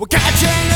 我感情。